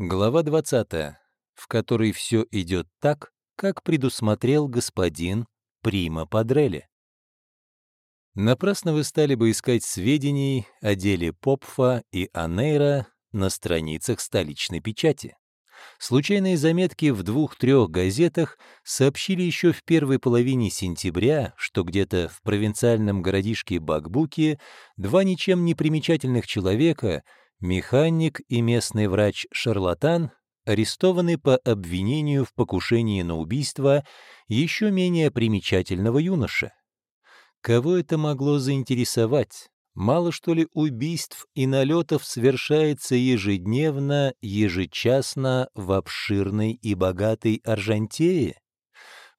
Глава 20, в которой все идет так, как предусмотрел господин Прима Падрелли. Напрасно вы стали бы искать сведений о деле Попфа и Анейра на страницах столичной печати. Случайные заметки в двух-трех газетах сообщили еще в первой половине сентября, что где-то в провинциальном городишке Бакбуке два ничем не примечательных человека, механик и местный врач-шарлатан, арестованы по обвинению в покушении на убийство еще менее примечательного юноши. Кого это могло заинтересовать? Мало что ли убийств и налетов совершается ежедневно, ежечасно в обширной и богатой Аржантее?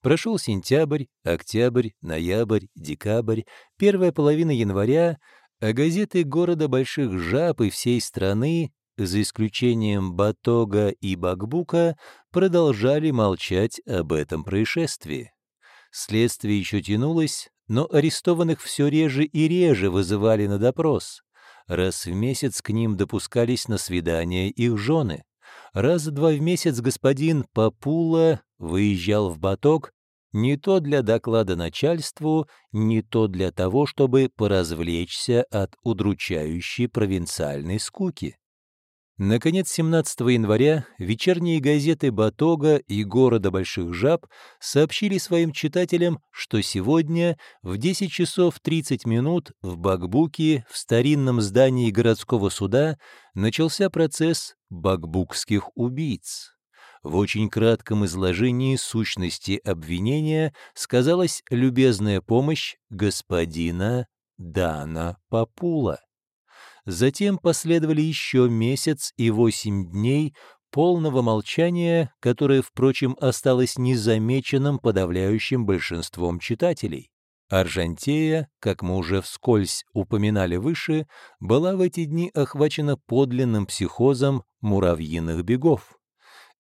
Прошел сентябрь, октябрь, ноябрь, декабрь, первая половина января, а газеты города Больших Жаб и всей страны, за исключением Батога и Бакбука, продолжали молчать об этом происшествии. Следствие еще тянулось, но арестованных все реже и реже вызывали на допрос. Раз в месяц к ним допускались на свидания их жены. Раз-два в месяц господин Папула выезжал в Баток не то для доклада начальству, не то для того, чтобы поразвлечься от удручающей провинциальной скуки. Наконец, 17 января вечерние газеты Батога и города Больших Жаб сообщили своим читателям, что сегодня в 10 часов 30 минут в Бакбуке в старинном здании городского суда начался процесс бакбукских убийц. В очень кратком изложении сущности обвинения сказалась любезная помощь господина Дана Папула. Затем последовали еще месяц и восемь дней полного молчания, которое, впрочем, осталось незамеченным подавляющим большинством читателей. Аржантея, как мы уже вскользь упоминали выше, была в эти дни охвачена подлинным психозом муравьиных бегов.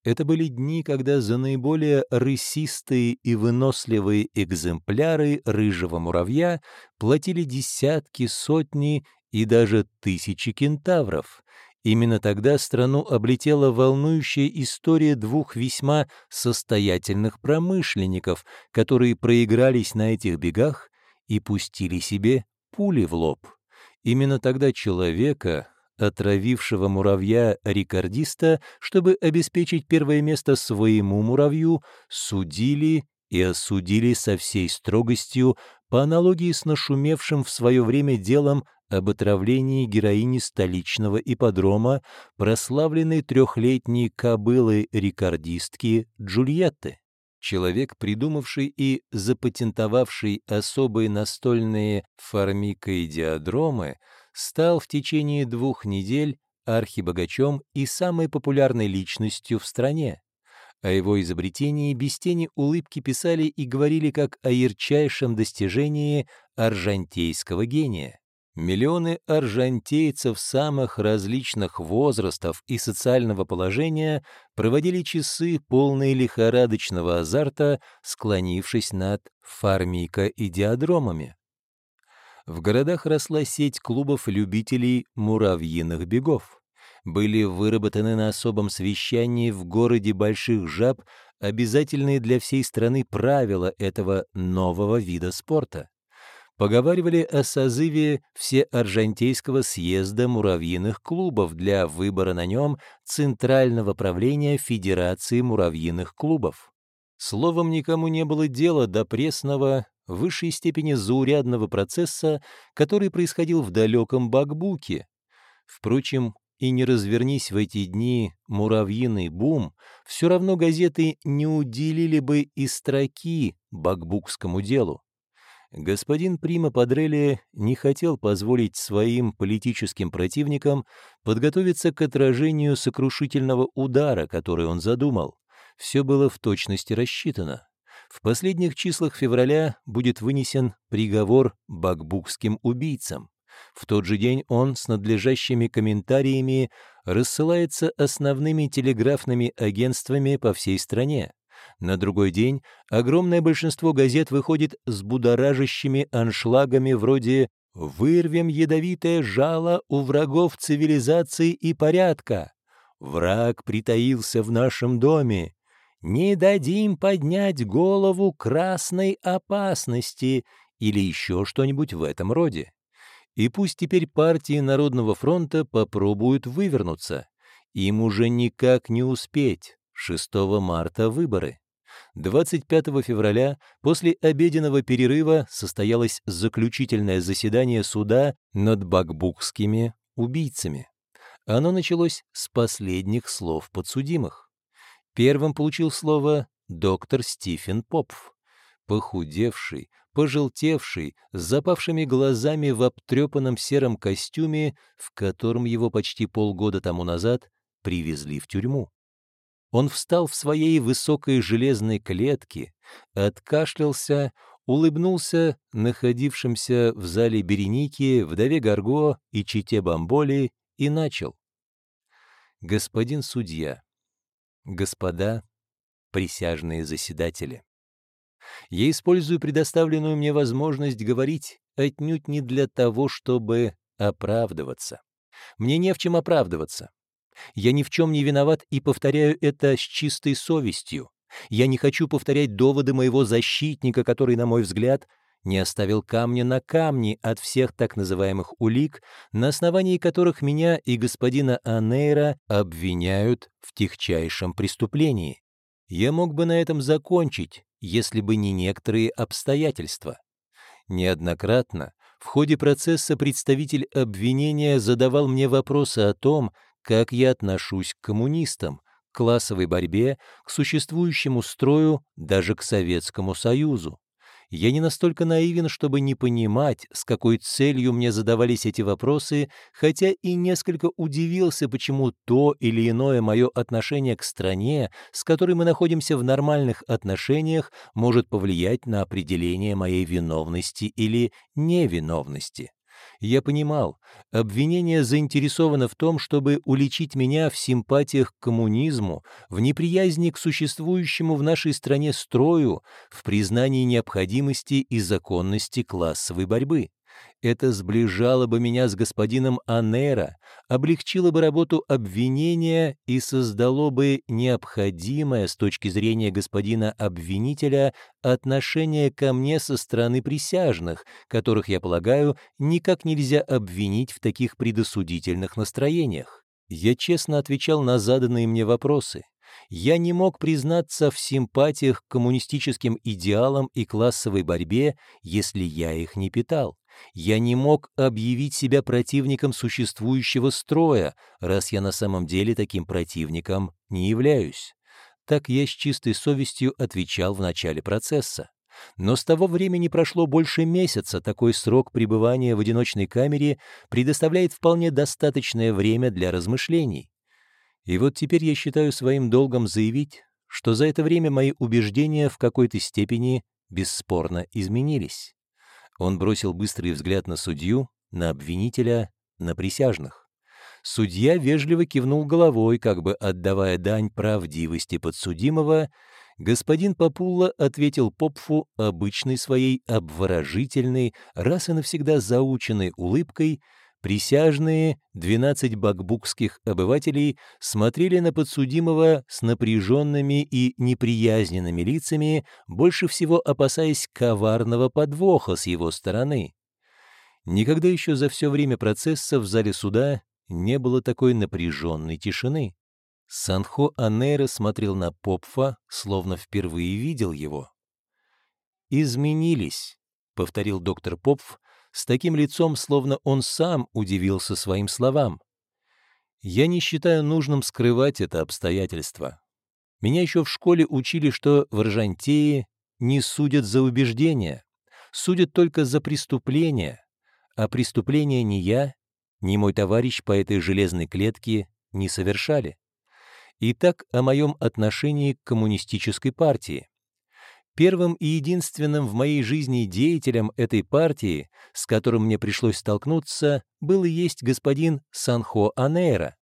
Это были дни, когда за наиболее рысистые и выносливые экземпляры рыжего муравья платили десятки, сотни и даже тысячи кентавров. Именно тогда страну облетела волнующая история двух весьма состоятельных промышленников, которые проигрались на этих бегах и пустили себе пули в лоб. Именно тогда человека, отравившего муравья-рекордиста, чтобы обеспечить первое место своему муравью, судили и осудили со всей строгостью по аналогии с нашумевшим в свое время делом об отравлении героини столичного ипподрома, прославленной трехлетней кобылы-рекордистки Джульетты. Человек, придумавший и запатентовавший особые настольные формикоидиодромы, стал в течение двух недель архибогачом и самой популярной личностью в стране. О его изобретении без тени улыбки писали и говорили как о ярчайшем достижении аржантейского гения. Миллионы аржантейцев самых различных возрастов и социального положения проводили часы, полные лихорадочного азарта, склонившись над фармика-идиодромами. В городах росла сеть клубов любителей муравьиных бегов. Были выработаны на особом совещании в городе Больших Жаб обязательные для всей страны правила этого нового вида спорта поговаривали о созыве Всеаржантейского съезда муравьиных клубов для выбора на нем Центрального правления Федерации муравьиных клубов. Словом, никому не было дела до пресного, высшей степени заурядного процесса, который происходил в далеком Бакбуке. Впрочем, и не развернись в эти дни муравьиный бум, все равно газеты не уделили бы и строки бакбукскому делу господин Прима Падрелли не хотел позволить своим политическим противникам подготовиться к отражению сокрушительного удара, который он задумал. Все было в точности рассчитано. В последних числах февраля будет вынесен приговор бакбукским убийцам. В тот же день он с надлежащими комментариями рассылается основными телеграфными агентствами по всей стране. На другой день огромное большинство газет выходит с будоражащими аншлагами вроде «Вырвем ядовитое жало у врагов цивилизации и порядка», Враг притаился в нашем доме. Не дадим поднять голову красной опасности или еще что-нибудь в этом роде. И пусть теперь партии Народного фронта попробуют вывернуться. Им уже никак не успеть. 6 марта выборы. 25 февраля после обеденного перерыва состоялось заключительное заседание суда над бакбукскими убийцами. Оно началось с последних слов подсудимых. Первым получил слово доктор Стивен Попф, похудевший, пожелтевший, с запавшими глазами в обтрепанном сером костюме, в котором его почти полгода тому назад привезли в тюрьму. Он встал в своей высокой железной клетке, откашлялся, улыбнулся находившимся в зале Береники, вдове Гарго и чите Бамболи и начал. «Господин судья, господа присяжные заседатели, я использую предоставленную мне возможность говорить отнюдь не для того, чтобы оправдываться. Мне не в чем оправдываться. Я ни в чем не виноват и повторяю это с чистой совестью. Я не хочу повторять доводы моего защитника, который, на мой взгляд, не оставил камня на камне от всех так называемых улик, на основании которых меня и господина Анейра обвиняют в техчайшем преступлении. Я мог бы на этом закончить, если бы не некоторые обстоятельства. Неоднократно в ходе процесса представитель обвинения задавал мне вопросы о том, как я отношусь к коммунистам, к классовой борьбе, к существующему строю, даже к Советскому Союзу. Я не настолько наивен, чтобы не понимать, с какой целью мне задавались эти вопросы, хотя и несколько удивился, почему то или иное мое отношение к стране, с которой мы находимся в нормальных отношениях, может повлиять на определение моей виновности или невиновности. Я понимал, обвинение заинтересовано в том, чтобы уличить меня в симпатиях к коммунизму, в неприязни к существующему в нашей стране строю, в признании необходимости и законности классовой борьбы. Это сближало бы меня с господином Анера, облегчило бы работу обвинения и создало бы необходимое с точки зрения господина обвинителя отношение ко мне со стороны присяжных, которых, я полагаю, никак нельзя обвинить в таких предосудительных настроениях. Я честно отвечал на заданные мне вопросы. Я не мог признаться в симпатиях к коммунистическим идеалам и классовой борьбе, если я их не питал. Я не мог объявить себя противником существующего строя, раз я на самом деле таким противником не являюсь. Так я с чистой совестью отвечал в начале процесса. Но с того времени прошло больше месяца, такой срок пребывания в одиночной камере предоставляет вполне достаточное время для размышлений. И вот теперь я считаю своим долгом заявить, что за это время мои убеждения в какой-то степени бесспорно изменились. Он бросил быстрый взгляд на судью, на обвинителя, на присяжных. Судья вежливо кивнул головой, как бы отдавая дань правдивости подсудимого. Господин Папулла ответил Попфу обычной своей обворожительной, раз и навсегда заученной улыбкой — Присяжные, 12 бакбукских обывателей, смотрели на подсудимого с напряженными и неприязненными лицами, больше всего опасаясь коварного подвоха с его стороны. Никогда еще за все время процесса в зале суда не было такой напряженной тишины. Санхо Анейра смотрел на Попфа, словно впервые видел его. «Изменились», — повторил доктор Попф, с таким лицом, словно он сам удивился своим словам. Я не считаю нужным скрывать это обстоятельство. Меня еще в школе учили, что в Ржантее не судят за убеждения, судят только за преступления, а преступления ни я, ни мой товарищ по этой железной клетке не совершали. Итак, о моем отношении к коммунистической партии. Первым и единственным в моей жизни деятелем этой партии, с которым мне пришлось столкнуться, был и есть господин Санхо Анейра.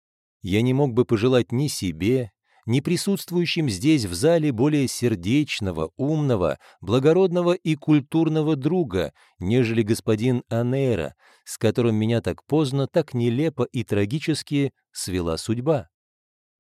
Я не мог бы пожелать ни себе, ни присутствующим здесь в зале более сердечного, умного, благородного и культурного друга, нежели господин Анейра, с которым меня так поздно, так нелепо и трагически свела судьба.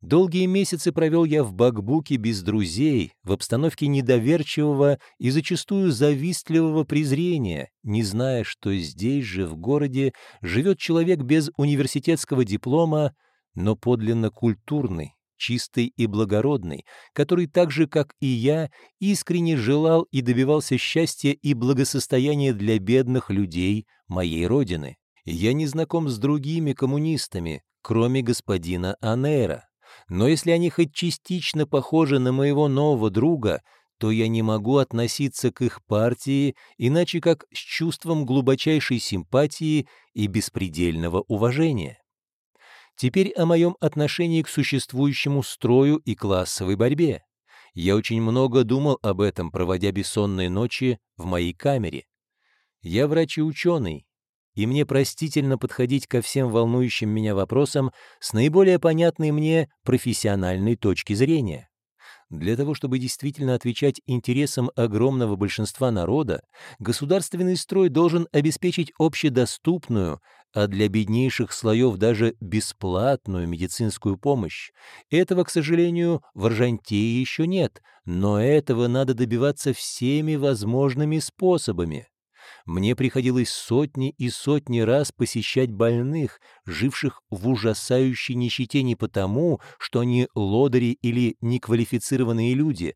Долгие месяцы провел я в Бакбуке без друзей, в обстановке недоверчивого и зачастую завистливого презрения, не зная, что здесь же, в городе, живет человек без университетского диплома, но подлинно культурный, чистый и благородный, который так же, как и я, искренне желал и добивался счастья и благосостояния для бедных людей моей родины. Я не знаком с другими коммунистами, кроме господина Анейра но если они хоть частично похожи на моего нового друга, то я не могу относиться к их партии иначе как с чувством глубочайшей симпатии и беспредельного уважения. Теперь о моем отношении к существующему строю и классовой борьбе. Я очень много думал об этом, проводя бессонные ночи в моей камере. Я врач и ученый, и мне простительно подходить ко всем волнующим меня вопросам с наиболее понятной мне профессиональной точки зрения. Для того, чтобы действительно отвечать интересам огромного большинства народа, государственный строй должен обеспечить общедоступную, а для беднейших слоев даже бесплатную медицинскую помощь. Этого, к сожалению, в Аржантее еще нет, но этого надо добиваться всеми возможными способами. Мне приходилось сотни и сотни раз посещать больных, живших в ужасающей нищете не потому, что они лодыри или неквалифицированные люди,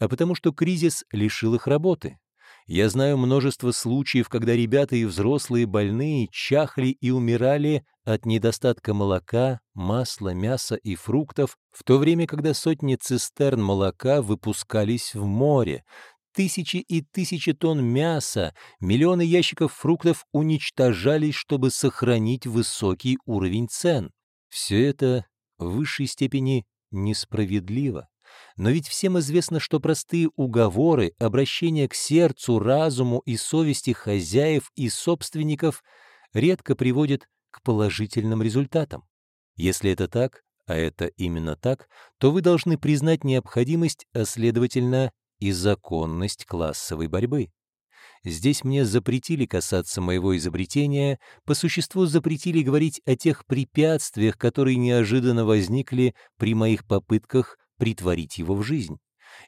а потому что кризис лишил их работы. Я знаю множество случаев, когда ребята и взрослые больные чахли и умирали от недостатка молока, масла, мяса и фруктов, в то время, когда сотни цистерн молока выпускались в море, Тысячи и тысячи тонн мяса, миллионы ящиков фруктов уничтожались, чтобы сохранить высокий уровень цен. Все это в высшей степени несправедливо. Но ведь всем известно, что простые уговоры, обращение к сердцу, разуму и совести хозяев и собственников редко приводят к положительным результатам. Если это так, а это именно так, то вы должны признать необходимость, а следовательно и законность классовой борьбы. Здесь мне запретили касаться моего изобретения, по существу запретили говорить о тех препятствиях, которые неожиданно возникли при моих попытках притворить его в жизнь.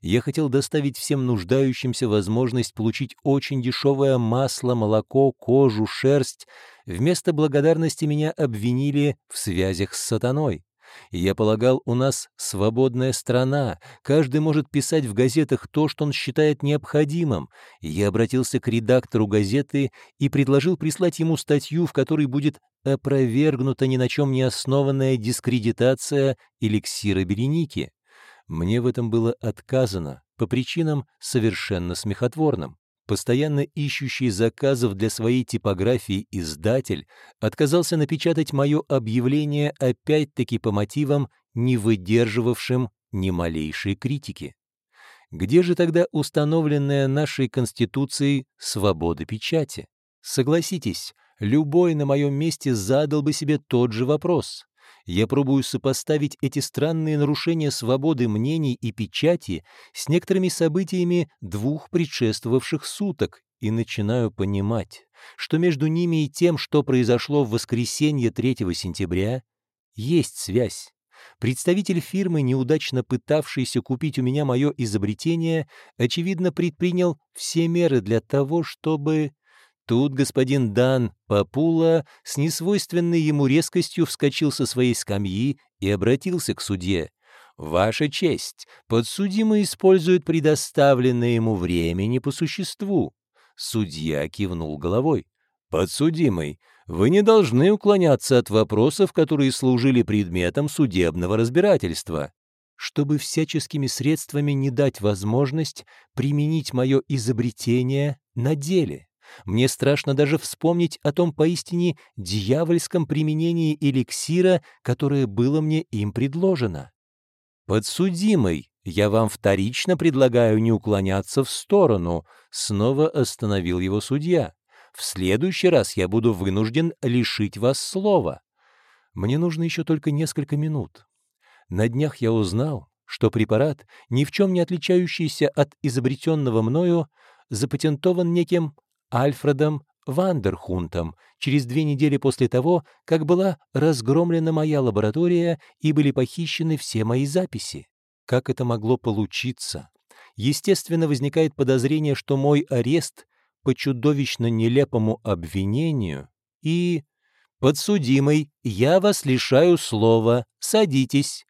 Я хотел доставить всем нуждающимся возможность получить очень дешевое масло, молоко, кожу, шерсть. Вместо благодарности меня обвинили в связях с сатаной. Я полагал, у нас свободная страна, каждый может писать в газетах то, что он считает необходимым. Я обратился к редактору газеты и предложил прислать ему статью, в которой будет опровергнута ни на чем не основанная дискредитация эликсира Береники. Мне в этом было отказано по причинам совершенно смехотворным. Постоянно ищущий заказов для своей типографии издатель отказался напечатать мое объявление опять-таки по мотивам, не выдерживавшим ни малейшей критики. Где же тогда установленная нашей Конституцией свобода печати? Согласитесь, любой на моем месте задал бы себе тот же вопрос я пробую сопоставить эти странные нарушения свободы мнений и печати с некоторыми событиями двух предшествовавших суток и начинаю понимать, что между ними и тем, что произошло в воскресенье 3 сентября, есть связь. Представитель фирмы, неудачно пытавшийся купить у меня мое изобретение, очевидно, предпринял все меры для того, чтобы Тут господин Дан Папула с несвойственной ему резкостью вскочил со своей скамьи и обратился к судье. «Ваша честь, подсудимый использует предоставленное ему времени по существу». Судья кивнул головой. «Подсудимый, вы не должны уклоняться от вопросов, которые служили предметом судебного разбирательства чтобы всяческими средствами не дать возможность применить мое изобретение на деле. Мне страшно даже вспомнить о том поистине дьявольском применении эликсира, которое было мне им предложено. «Подсудимый, я вам вторично предлагаю не уклоняться в сторону», — снова остановил его судья. «В следующий раз я буду вынужден лишить вас слова. Мне нужно еще только несколько минут. На днях я узнал, что препарат, ни в чем не отличающийся от изобретенного мною, запатентован неким Альфредом Вандерхунтом через две недели после того, как была разгромлена моя лаборатория и были похищены все мои записи. Как это могло получиться? Естественно, возникает подозрение, что мой арест по чудовищно нелепому обвинению и... «Подсудимый, я вас лишаю слова. Садитесь».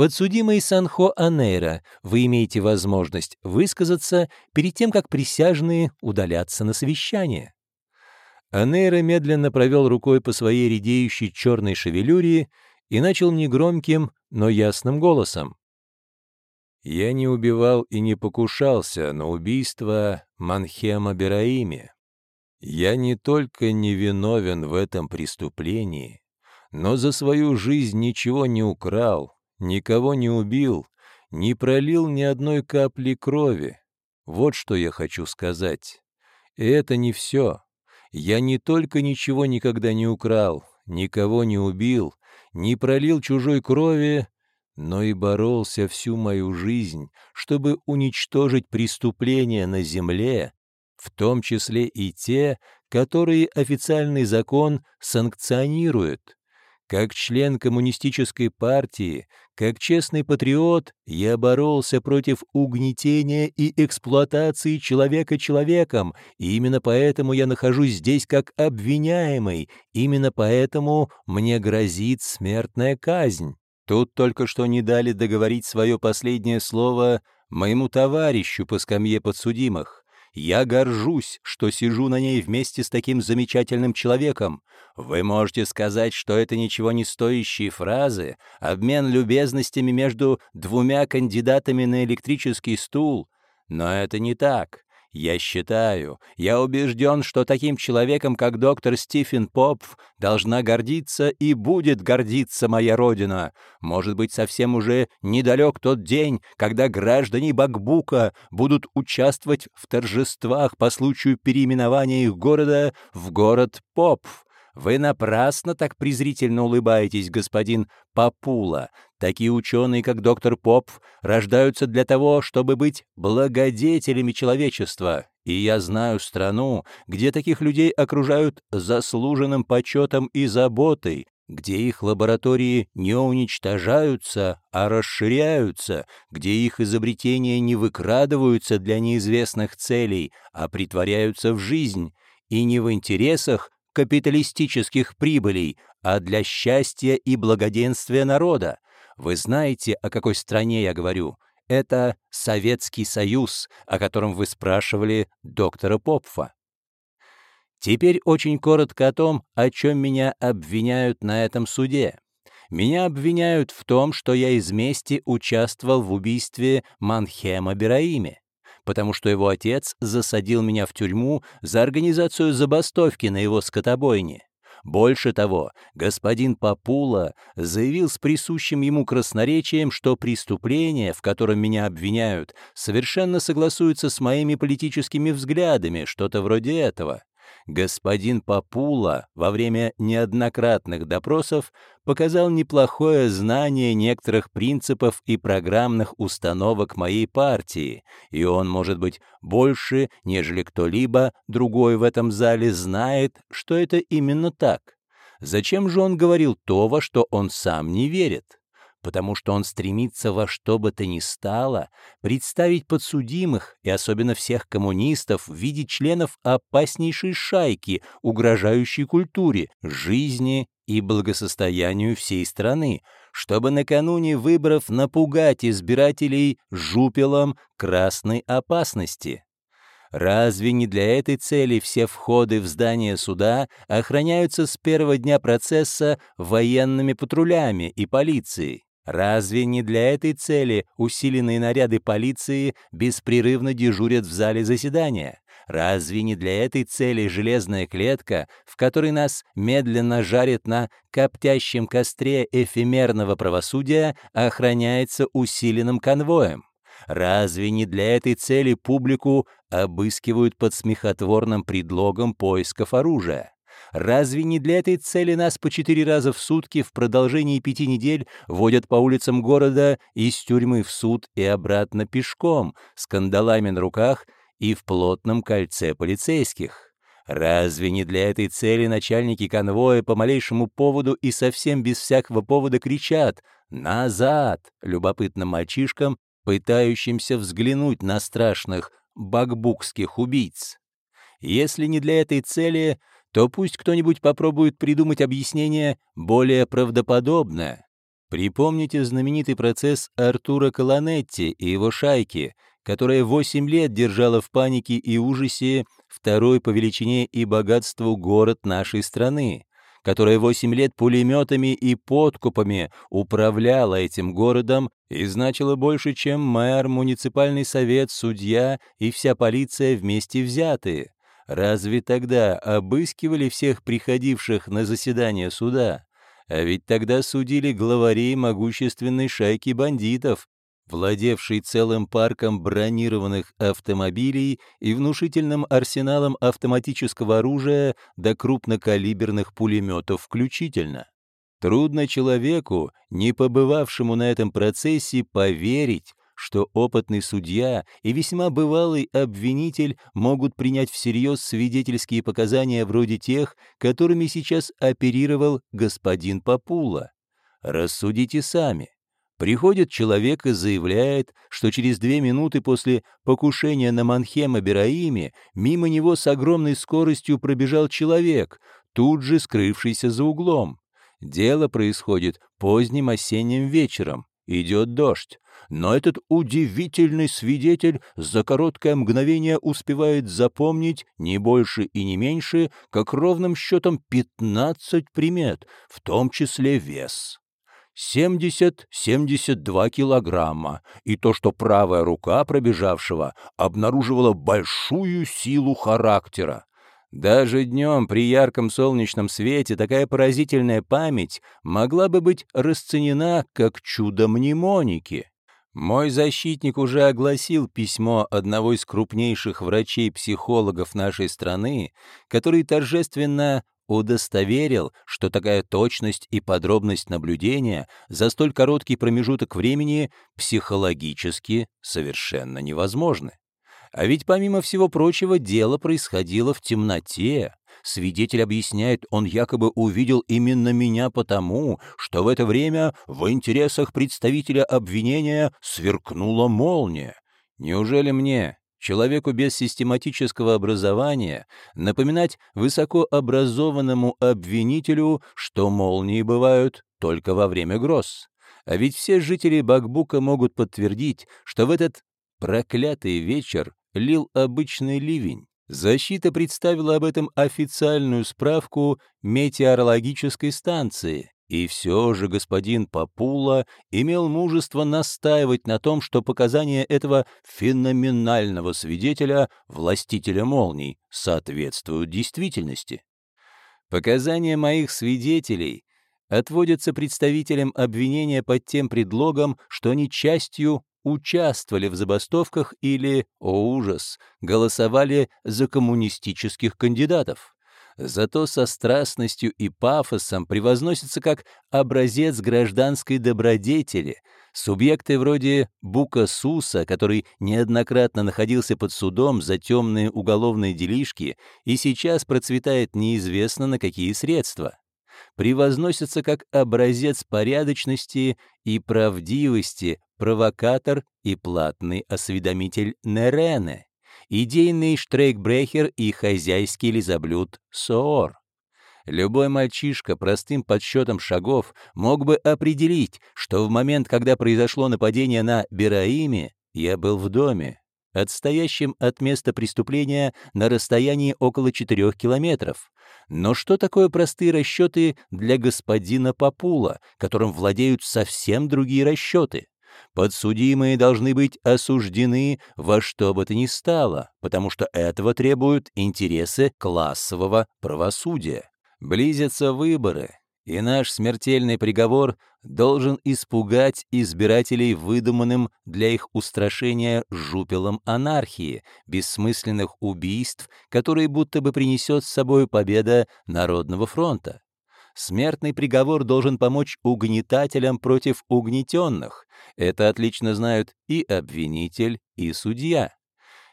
Подсудимый Санхо Анейра, вы имеете возможность высказаться перед тем, как присяжные удалятся на совещание. Анейра медленно провел рукой по своей редеющей черной шевелюре и начал негромким, но ясным голосом. «Я не убивал и не покушался на убийство Манхема Бераими. Я не только невиновен в этом преступлении, но за свою жизнь ничего не украл, никого не убил, не пролил ни одной капли крови. Вот что я хочу сказать. И это не все. Я не только ничего никогда не украл, никого не убил, не пролил чужой крови, но и боролся всю мою жизнь, чтобы уничтожить преступления на земле, в том числе и те, которые официальный закон санкционирует. Как член коммунистической партии, как честный патриот, я боролся против угнетения и эксплуатации человека человеком, и именно поэтому я нахожусь здесь как обвиняемый, именно поэтому мне грозит смертная казнь. Тут только что не дали договорить свое последнее слово моему товарищу по скамье подсудимых. Я горжусь, что сижу на ней вместе с таким замечательным человеком. Вы можете сказать, что это ничего не стоящие фразы, обмен любезностями между двумя кандидатами на электрический стул. Но это не так. Я считаю, я убежден, что таким человеком, как доктор Стивен Попф, должна гордиться и будет гордиться моя родина. Может быть, совсем уже недалек тот день, когда граждане Бакбука будут участвовать в торжествах по случаю переименования их города в город Попф. Вы напрасно так презрительно улыбаетесь, господин Папула. Такие ученые, как доктор Поп, рождаются для того, чтобы быть благодетелями человечества. И я знаю страну, где таких людей окружают заслуженным почетом и заботой, где их лаборатории не уничтожаются, а расширяются, где их изобретения не выкрадываются для неизвестных целей, а притворяются в жизнь, и не в интересах капиталистических прибылей, а для счастья и благоденствия народа. Вы знаете, о какой стране я говорю? Это Советский Союз, о котором вы спрашивали доктора Попфа. Теперь очень коротко о том, о чем меня обвиняют на этом суде. Меня обвиняют в том, что я из мести участвовал в убийстве Манхема Бераими потому что его отец засадил меня в тюрьму за организацию забастовки на его скотобойне. Больше того, господин Папула заявил с присущим ему красноречием, что преступление, в котором меня обвиняют, совершенно согласуется с моими политическими взглядами, что-то вроде этого господин Папула во время неоднократных допросов показал неплохое знание некоторых принципов и программных установок моей партии, и он, может быть, больше, нежели кто-либо другой в этом зале знает, что это именно так. Зачем же он говорил то, во что он сам не верит? Потому что он стремится во что бы то ни стало представить подсудимых, и особенно всех коммунистов, в виде членов опаснейшей шайки, угрожающей культуре, жизни и благосостоянию всей страны, чтобы накануне выборов напугать избирателей жупелом красной опасности. Разве не для этой цели все входы в здание суда охраняются с первого дня процесса военными патрулями и полицией? Разве не для этой цели усиленные наряды полиции беспрерывно дежурят в зале заседания? Разве не для этой цели железная клетка, в которой нас медленно жарят на коптящем костре эфемерного правосудия, охраняется усиленным конвоем? Разве не для этой цели публику обыскивают под смехотворным предлогом поисков оружия? Разве не для этой цели нас по четыре раза в сутки в продолжении пяти недель водят по улицам города из тюрьмы в суд и обратно пешком, с кандалами на руках и в плотном кольце полицейских? Разве не для этой цели начальники конвоя по малейшему поводу и совсем без всякого повода кричат «Назад!» любопытным мальчишкам, пытающимся взглянуть на страшных бакбукских убийц? Если не для этой цели, то пусть кто-нибудь попробует придумать объяснение более правдоподобное. Припомните знаменитый процесс Артура Колонетти и его шайки, которая 8 лет держала в панике и ужасе второй по величине и богатству город нашей страны, которая 8 лет пулеметами и подкупами управляла этим городом и значила больше, чем мэр, муниципальный совет, судья и вся полиция вместе взятые. Разве тогда обыскивали всех приходивших на заседание суда? А ведь тогда судили главарей могущественной шайки бандитов, владевшей целым парком бронированных автомобилей и внушительным арсеналом автоматического оружия до крупнокалиберных пулеметов включительно. Трудно человеку, не побывавшему на этом процессе, поверить, что опытный судья и весьма бывалый обвинитель могут принять всерьез свидетельские показания вроде тех, которыми сейчас оперировал господин Папула. Рассудите сами. Приходит человек и заявляет, что через две минуты после покушения на Манхема Бераиме мимо него с огромной скоростью пробежал человек, тут же скрывшийся за углом. Дело происходит поздним осенним вечером. Идет дождь. Но этот удивительный свидетель за короткое мгновение успевает запомнить не больше и не меньше, как ровным счетом 15 примет, в том числе вес. 70-72 килограмма, и то, что правая рука пробежавшего обнаруживала большую силу характера. Даже днем при ярком солнечном свете такая поразительная память могла бы быть расценена как чудо мнемоники. Мой защитник уже огласил письмо одного из крупнейших врачей-психологов нашей страны, который торжественно удостоверил, что такая точность и подробность наблюдения за столь короткий промежуток времени психологически совершенно невозможны. А ведь, помимо всего прочего, дело происходило в темноте. Свидетель объясняет, он якобы увидел именно меня потому, что в это время в интересах представителя обвинения сверкнула молния. Неужели мне, человеку без систематического образования, напоминать высокообразованному обвинителю, что молнии бывают только во время гроз? А ведь все жители Бакбука могут подтвердить, что в этот проклятый вечер лил обычный ливень. Защита представила об этом официальную справку метеорологической станции. И все же господин Папула имел мужество настаивать на том, что показания этого феноменального свидетеля, властителя молний, соответствуют действительности. Показания моих свидетелей отводятся представителям обвинения под тем предлогом, что они частью участвовали в забастовках или, о ужас, голосовали за коммунистических кандидатов. Зато со страстностью и пафосом превозносится как образец гражданской добродетели, субъекты вроде Бука Суса, который неоднократно находился под судом за темные уголовные делишки и сейчас процветает неизвестно на какие средства превозносится как образец порядочности и правдивости провокатор и платный осведомитель Нерене, идейный штрейкбрехер и хозяйский лизоблюд Соор. Любой мальчишка простым подсчетом шагов мог бы определить, что в момент, когда произошло нападение на Бераиме, я был в доме, отстоящем от места преступления на расстоянии около 4 километров. Но что такое простые расчеты для господина Папула, которым владеют совсем другие расчеты? Подсудимые должны быть осуждены во что бы то ни стало, потому что этого требуют интересы классового правосудия. Близятся выборы, и наш смертельный приговор должен испугать избирателей выдуманным для их устрашения жупелом анархии, бессмысленных убийств, которые будто бы принесет с собой победа Народного фронта. Смертный приговор должен помочь угнетателям против угнетенных. Это отлично знают и обвинитель, и судья.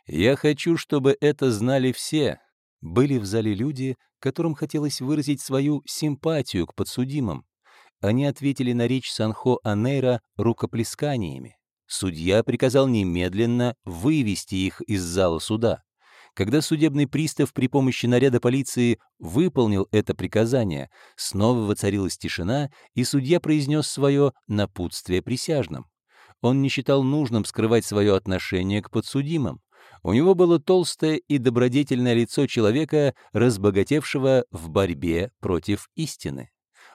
Я хочу, чтобы это знали все, Были в зале люди, которым хотелось выразить свою симпатию к подсудимым. Они ответили на речь Санхо Анейра рукоплесканиями. Судья приказал немедленно вывести их из зала суда. Когда судебный пристав при помощи наряда полиции выполнил это приказание, снова воцарилась тишина, и судья произнес свое напутствие присяжным. Он не считал нужным скрывать свое отношение к подсудимым. У него было толстое и добродетельное лицо человека, разбогатевшего в борьбе против истины.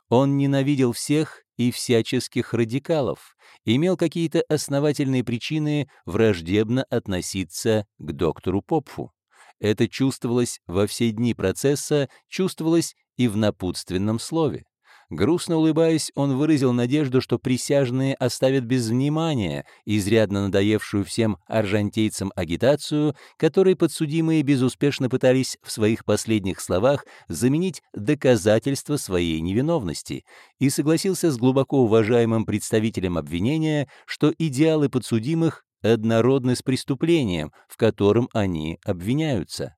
Он ненавидел всех и всяческих радикалов, имел какие-то основательные причины враждебно относиться к доктору Попфу. Это чувствовалось во все дни процесса, чувствовалось и в напутственном слове. Грустно улыбаясь, он выразил надежду, что присяжные оставят без внимания изрядно надоевшую всем аржантейцам агитацию, которой подсудимые безуспешно пытались в своих последних словах заменить доказательства своей невиновности, и согласился с глубоко уважаемым представителем обвинения, что идеалы подсудимых однородны с преступлением, в котором они обвиняются.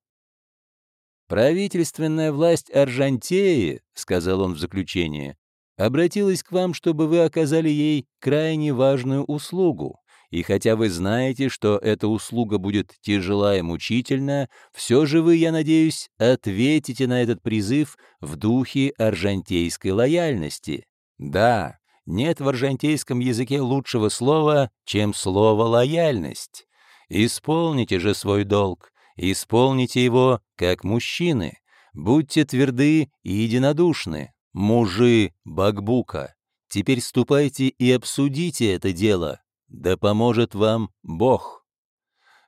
«Правительственная власть Аржантеи», — сказал он в заключение, «обратилась к вам, чтобы вы оказали ей крайне важную услугу. И хотя вы знаете, что эта услуга будет тяжела и мучительна, все же вы, я надеюсь, ответите на этот призыв в духе аржантейской лояльности. Да, нет в аржантейском языке лучшего слова, чем слово «лояльность». Исполните же свой долг, Исполните его, как мужчины. Будьте тверды и единодушны, мужи Бакбука. Теперь ступайте и обсудите это дело. Да поможет вам Бог.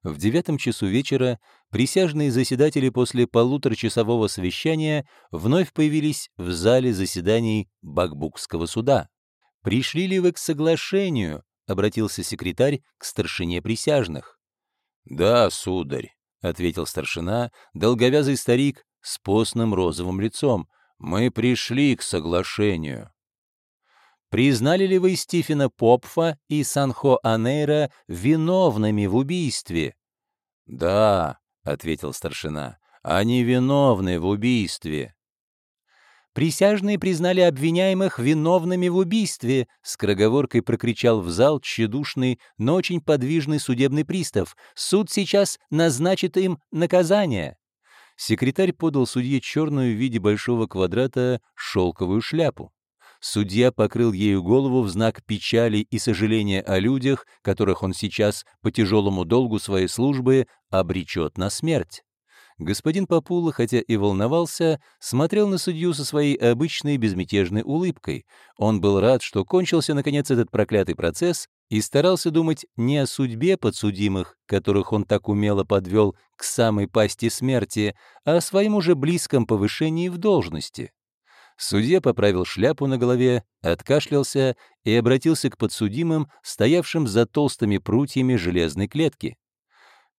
В девятом часу вечера присяжные заседатели после полуторачасового совещания вновь появились в зале заседаний Бакбукского суда. «Пришли ли вы к соглашению?» — обратился секретарь к старшине присяжных. «Да, сударь», — ответил старшина, долговязый старик с постным розовым лицом. «Мы пришли к соглашению». «Признали ли вы Стивена Попфа и Санхо Анейра виновными в убийстве?» «Да», — ответил старшина, — «они виновны в убийстве». Присяжные признали обвиняемых виновными в убийстве, — с кроговоркой прокричал в зал тщедушный, но очень подвижный судебный пристав. Суд сейчас назначит им наказание. Секретарь подал судье черную в виде большого квадрата шелковую шляпу. Судья покрыл ею голову в знак печали и сожаления о людях, которых он сейчас по тяжелому долгу своей службы обречет на смерть. Господин Папула, хотя и волновался, смотрел на судью со своей обычной безмятежной улыбкой. Он был рад, что кончился, наконец, этот проклятый процесс, и старался думать не о судьбе подсудимых, которых он так умело подвел к самой пасти смерти, а о своем уже близком повышении в должности. Судья поправил шляпу на голове, откашлялся и обратился к подсудимым, стоявшим за толстыми прутьями железной клетки.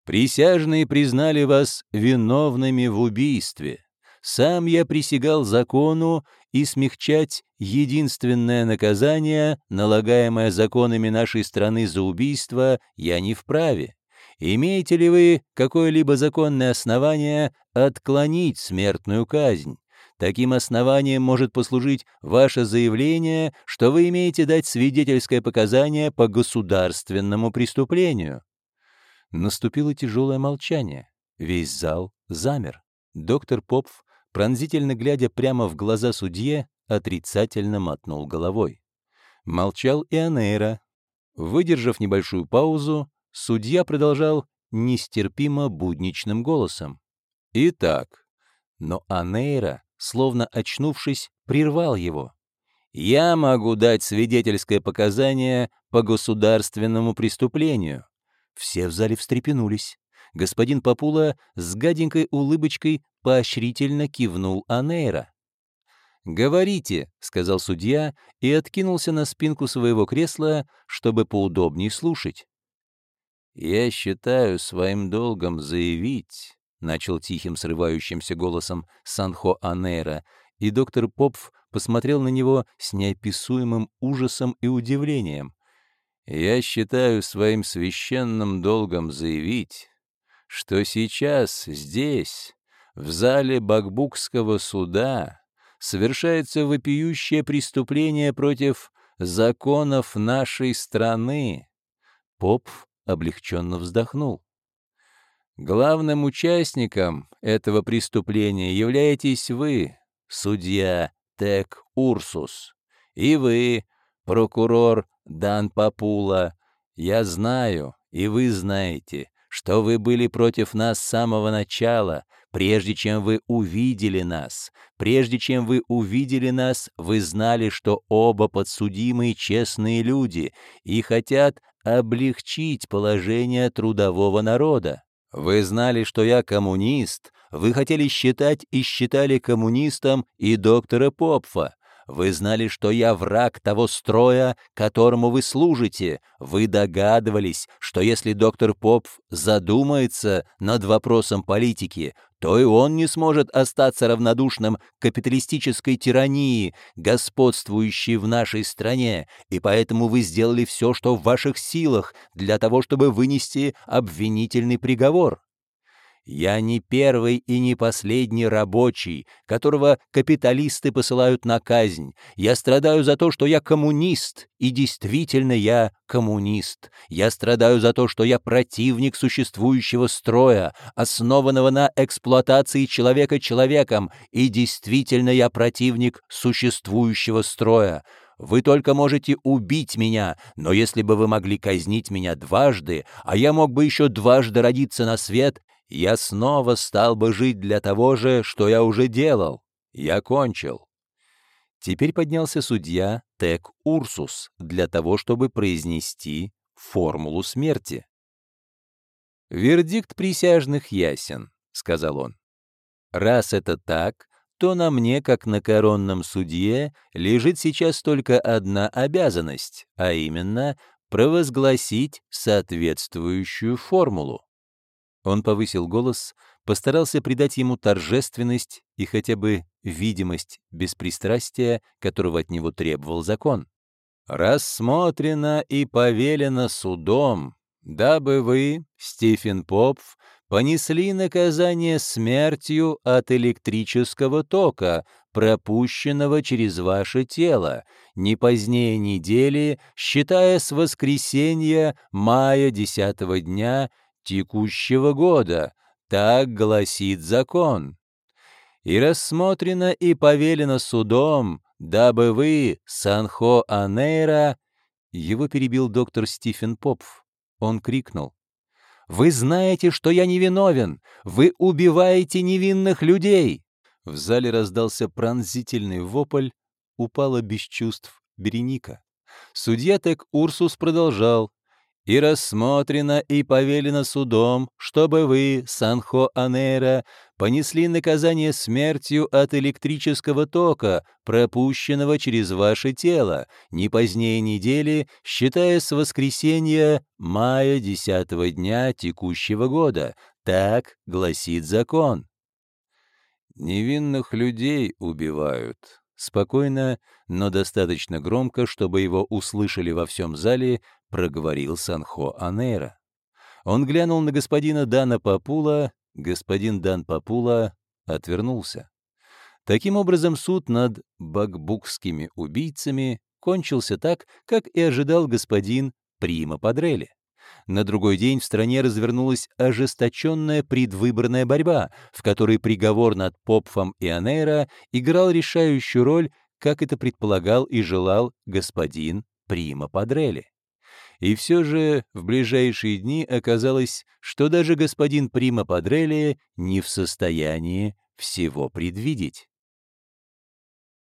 Присяжные признали вас виновными в убийстве. Сам я присягал закону и смягчать единственное наказание, налагаемое законами нашей страны за убийство, я не вправе. Имеете ли вы какое-либо законное основание отклонить смертную казнь? Таким основанием может послужить ваше заявление, что вы имеете дать свидетельское показание по государственному преступлению. Наступило тяжелое молчание. Весь зал замер. Доктор Попф, пронзительно глядя прямо в глаза судье, отрицательно мотнул головой. Молчал и Анейра. Выдержав небольшую паузу, судья продолжал нестерпимо будничным голосом. «Итак». Но Анейра, словно очнувшись, прервал его. «Я могу дать свидетельское показание по государственному преступлению. Все в зале встрепенулись. Господин Папула с гаденькой улыбочкой поощрительно кивнул Анейра. «Говорите», — сказал судья и откинулся на спинку своего кресла, чтобы поудобнее слушать. «Я считаю своим долгом заявить», — начал тихим срывающимся голосом Санхо Анейра, и доктор Попф посмотрел на него с неописуемым ужасом и удивлением. Я считаю своим священным долгом заявить, что сейчас, здесь, В зале Бакбукского суда совершается вопиющее преступление против законов нашей страны. Поп облегченно вздохнул. Главным участником этого преступления являетесь вы, судья Тек Урсус, и вы, прокурор Дан Папула. Я знаю, и вы знаете, что вы были против нас с самого начала, прежде чем вы увидели нас. Прежде чем вы увидели нас, вы знали, что оба подсудимые честные люди и хотят облегчить положение трудового народа. Вы знали, что я коммунист, вы хотели считать и считали коммунистом и доктора Попфа. Вы знали, что я враг того строя, которому вы служите. Вы догадывались, что если доктор Попф задумается над вопросом политики, то и он не сможет остаться равнодушным к капиталистической тирании, господствующей в нашей стране, и поэтому вы сделали все, что в ваших силах, для того, чтобы вынести обвинительный приговор. Я не первый и не последний рабочий, которого капиталисты посылают на казнь. Я страдаю за то, что я коммунист, и действительно я коммунист. Я страдаю за то, что я противник существующего строя, основанного на эксплуатации человека человеком, и действительно я противник существующего строя. Вы только можете убить меня, но если бы вы могли казнить меня дважды, а я мог бы еще дважды родиться на свет, я снова стал бы жить для того же, что я уже делал. Я кончил. Теперь поднялся судья Тек Урсус для того, чтобы произнести формулу смерти. «Вердикт присяжных ясен», — сказал он. «Раз это так, то на мне, как на коронном судье, лежит сейчас только одна обязанность, а именно провозгласить соответствующую формулу. Он повысил голос, постарался придать ему торжественность и хотя бы видимость беспристрастия, которого от него требовал закон. «Рассмотрено и повелено судом, дабы вы, Стивен Попф, понесли наказание смертью от электрического тока, пропущенного через ваше тело, не позднее недели, считая с воскресенья мая десятого дня текущего года, так гласит закон. И рассмотрено и повелено судом, дабы вы, Санхо Анейра, его перебил доктор Стивен Попф. Он крикнул. «Вы знаете, что я невиновен! Вы убиваете невинных людей!» В зале раздался пронзительный вопль, упала без чувств Береника. Судья Тек Урсус продолжал и рассмотрено и повелено судом, чтобы вы, Санхо Анера, понесли наказание смертью от электрического тока, пропущенного через ваше тело, не позднее недели, считая с воскресенья мая десятого дня текущего года. Так гласит закон. Невинных людей убивают, Спокойно, но достаточно громко, чтобы его услышали во всем зале, проговорил Санхо Анейра. Он глянул на господина Дана Папула, господин Дан Папула отвернулся. Таким образом, суд над бакбукскими убийцами кончился так, как и ожидал господин Прима Падрели. На другой день в стране развернулась ожесточенная предвыборная борьба, в которой приговор над Попфом и Анейро играл решающую роль, как это предполагал и желал господин Прима Падрелли. И все же в ближайшие дни оказалось, что даже господин Прима Падрелли не в состоянии всего предвидеть.